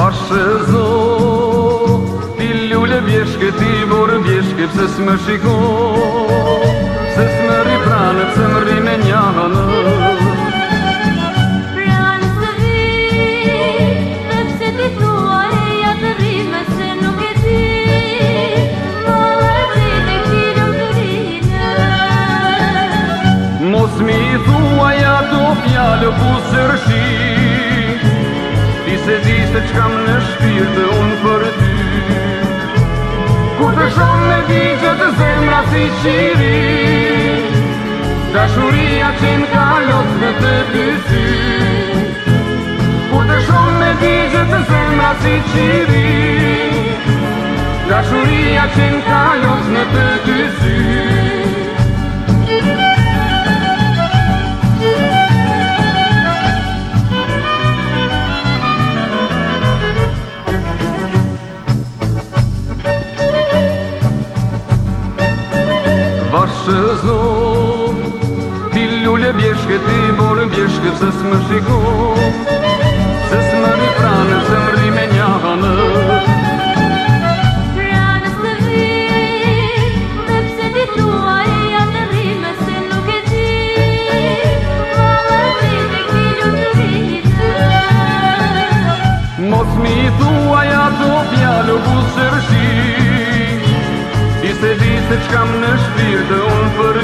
Pashë e zonë, Pi bjeshke ti borën bjeshke, Pse më shiko, Pses më ri pranë, Pses më ri me njanë, në së ti thua të rime, Se nuk e ti, Mos mi thua do po se di që kam në shpirë dhe unë për ty Kur të shonë me vijë të zemra si qiri Dashuria që në kalot dhe të ty ty Kur të shonë me vijë të zemra si qiri Dashuria që në kalot dhe të ty ty bjeshke ti, bolën bjeshke, sës s'më shiku Sës s'më një pranë, së më rime një avanë Pranës një kilu mi i tua, ja di se q'kam në shpirë dhe unë për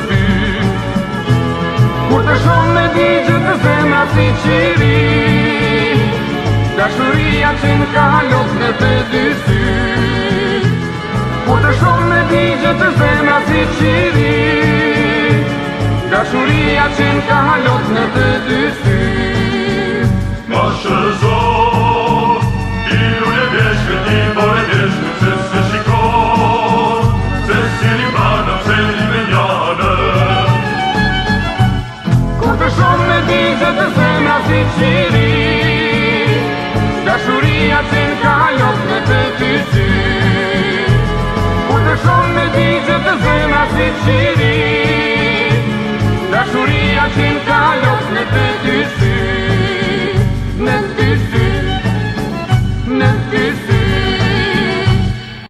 qiri, Dashuria shuria që në kalot në të dy sy të shumë me ti të zemra si qiri Da shuria që në kalot në të dy sy She